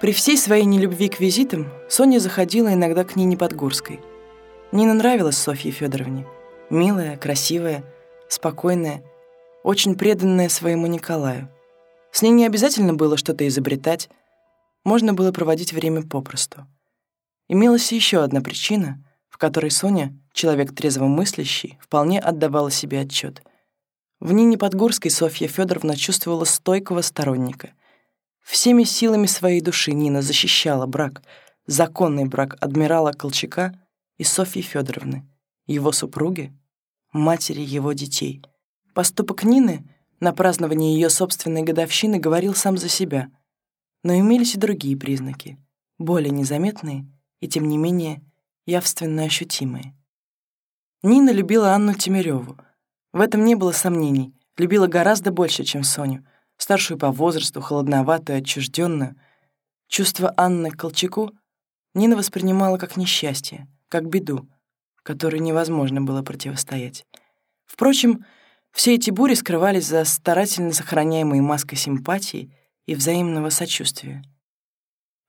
При всей своей нелюбви к визитам Соня заходила иногда к Нине Подгурской. Нина нравилась Софье Федоровне. Милая, красивая, спокойная, очень преданная своему Николаю. С ней не обязательно было что-то изобретать, можно было проводить время попросту. Имелась еще одна причина, в которой Соня, человек трезво мыслящий, вполне отдавала себе отчет. В Нине Подгорской Софья Федоровна чувствовала стойкого сторонника. Всеми силами своей души Нина защищала брак, законный брак адмирала Колчака и Софьи Федоровны, его супруги, матери его детей. Поступок Нины на празднование ее собственной годовщины говорил сам за себя, но имелись и другие признаки, более незаметные и, тем не менее, явственно ощутимые. Нина любила Анну Тимирёву. В этом не было сомнений. Любила гораздо больше, чем Соню, старшую по возрасту, холодноватую, отчужденную. Чувство Анны к Колчаку Нина воспринимала как несчастье, как беду, которой невозможно было противостоять. Впрочем, все эти бури скрывались за старательно сохраняемой маской симпатии и взаимного сочувствия.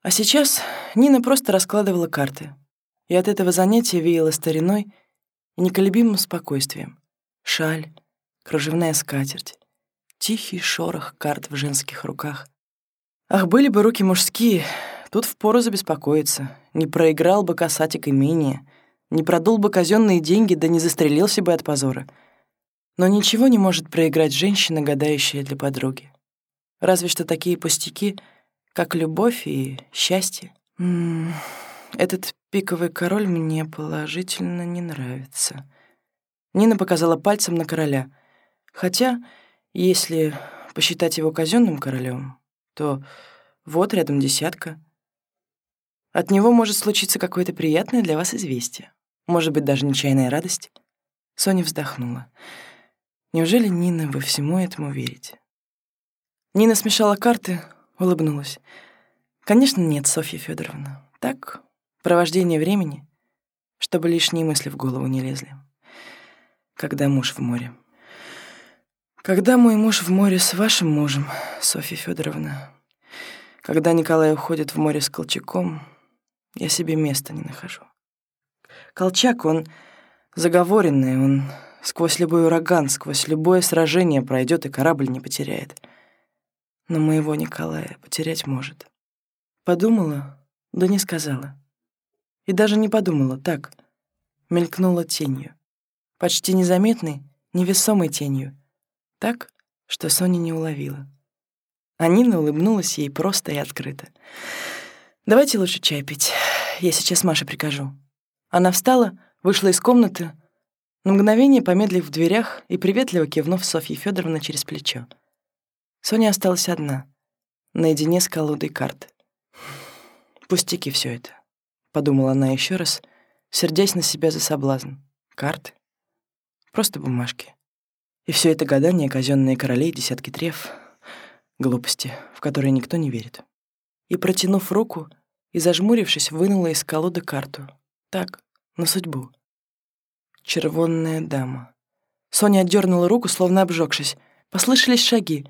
А сейчас Нина просто раскладывала карты, и от этого занятия веяло стариной и неколебимым спокойствием. Шаль, кружевная скатерть, тихий шорох карт в женских руках. Ах, были бы руки мужские, тут впору забеспокоиться. Не проиграл бы касатик имения, не продул бы казенные деньги, да не застрелился бы от позора. Но ничего не может проиграть женщина, гадающая для подруги. Разве что такие пустяки, как любовь и счастье. М -м, этот пиковый король мне положительно не нравится. Нина показала пальцем на короля. Хотя, если посчитать его казенным королем, то вот рядом десятка. От него может случиться какое-то приятное для вас известие. Может быть, даже нечаянная радость. Соня вздохнула. Неужели, Нина, вы всему этому верите? Нина смешала карты, улыбнулась. Конечно, нет, Софья Федоровна. Так, Провождение времени, чтобы лишние мысли в голову не лезли. Когда муж в море. Когда мой муж в море с вашим мужем, Софья Федоровна, когда Николай уходит в море с Колчаком, я себе места не нахожу. Колчак, он заговоренный, он сквозь любой ураган, сквозь любое сражение пройдет и корабль не потеряет. Но моего Николая потерять может. Подумала, да не сказала. И даже не подумала, так, мелькнула тенью. Почти незаметной, невесомой тенью. Так, что Соня не уловила. А Нина улыбнулась ей просто и открыто. «Давайте лучше чай пить. Я сейчас Маше прикажу». Она встала, вышла из комнаты, на мгновение помедлив в дверях и приветливо кивнув Софье Федоровне через плечо. Соня осталась одна, наедине с колодой карт. Пустяки все это подумала она еще раз, сердясь на себя за соблазн. Карты. Просто бумажки. И все это гадание, казенные королей, десятки треф, глупости, в которые никто не верит. И, протянув руку и зажмурившись, вынула из колоды карту. Так, на судьбу. Червонная дама. Соня отдернула руку, словно обжегшись. Послышались шаги.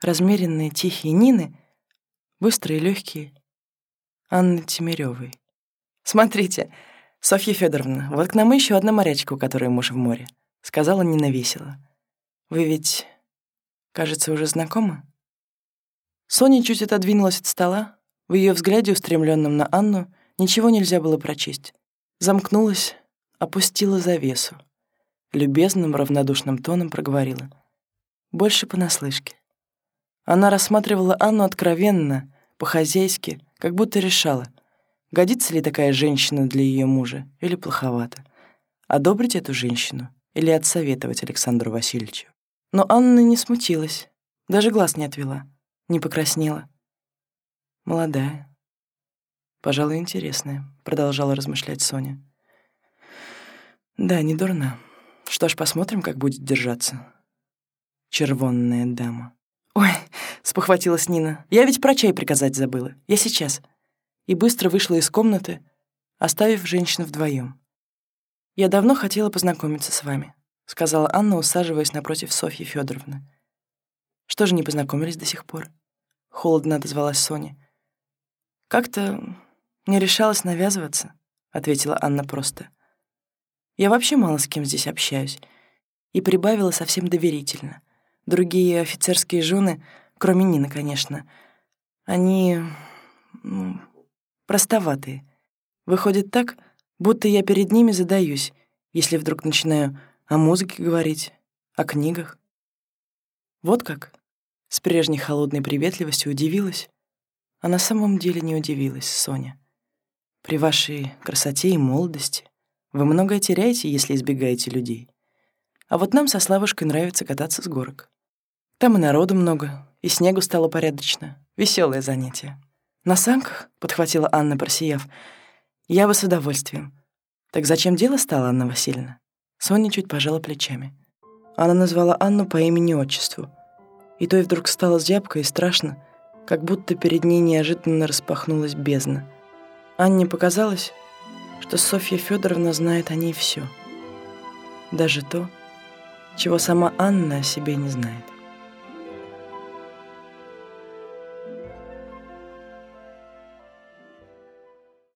Размеренные, тихие Нины, быстрые, легкие. Анны Тимирёвой. «Смотрите, Софья Федоровна, вот к нам еще одна морячка, у которой муж в море», — сказала Нина весело. «Вы ведь, кажется, уже знакомы?» Соня чуть отодвинулась от стола. В ее взгляде, устремленном на Анну, ничего нельзя было прочесть. Замкнулась, опустила завесу. Любезным, равнодушным тоном проговорила. Больше понаслышке. Она рассматривала Анну откровенно, по-хозяйски, как будто решала, Годится ли такая женщина для ее мужа или плоховато? Одобрить эту женщину или отсоветовать Александру Васильевичу? Но Анна не смутилась, даже глаз не отвела, не покраснела. Молодая. Пожалуй, интересная, продолжала размышлять Соня. Да, не дурна. Что ж, посмотрим, как будет держаться. Червонная дама. Ой, спохватилась Нина. Я ведь про чай приказать забыла. Я сейчас и быстро вышла из комнаты, оставив женщину вдвоем. «Я давно хотела познакомиться с вами», — сказала Анна, усаживаясь напротив Софьи Федоровны. «Что же не познакомились до сих пор?» — холодно отозвалась Соня. Как-то не решалась навязываться, ответила Анна просто. Я вообще мало с кем здесь общаюсь. И прибавила совсем доверительно. Другие офицерские жены, кроме Нины, конечно, они ну, простоватые. Выходит так, будто я перед ними задаюсь, если вдруг начинаю о музыке говорить, о книгах. Вот как? С прежней холодной приветливостью удивилась. А на самом деле не удивилась, Соня. При вашей красоте и молодости вы многое теряете, если избегаете людей. А вот нам со Славушкой нравится кататься с горок. Там и народу много, и снегу стало порядочно. Веселое занятие. «На санках?» — подхватила Анна, просияв. «Я бы с удовольствием». «Так зачем дело стало, Анна Васильевна?» Соня чуть пожала плечами. Она назвала Анну по имени-отчеству. И той вдруг стало зябко и страшно, как будто перед ней неожиданно распахнулась бездна. Анне показалось, что Софья Федоровна знает о ней все, Даже то, чего сама Анна о себе не знает.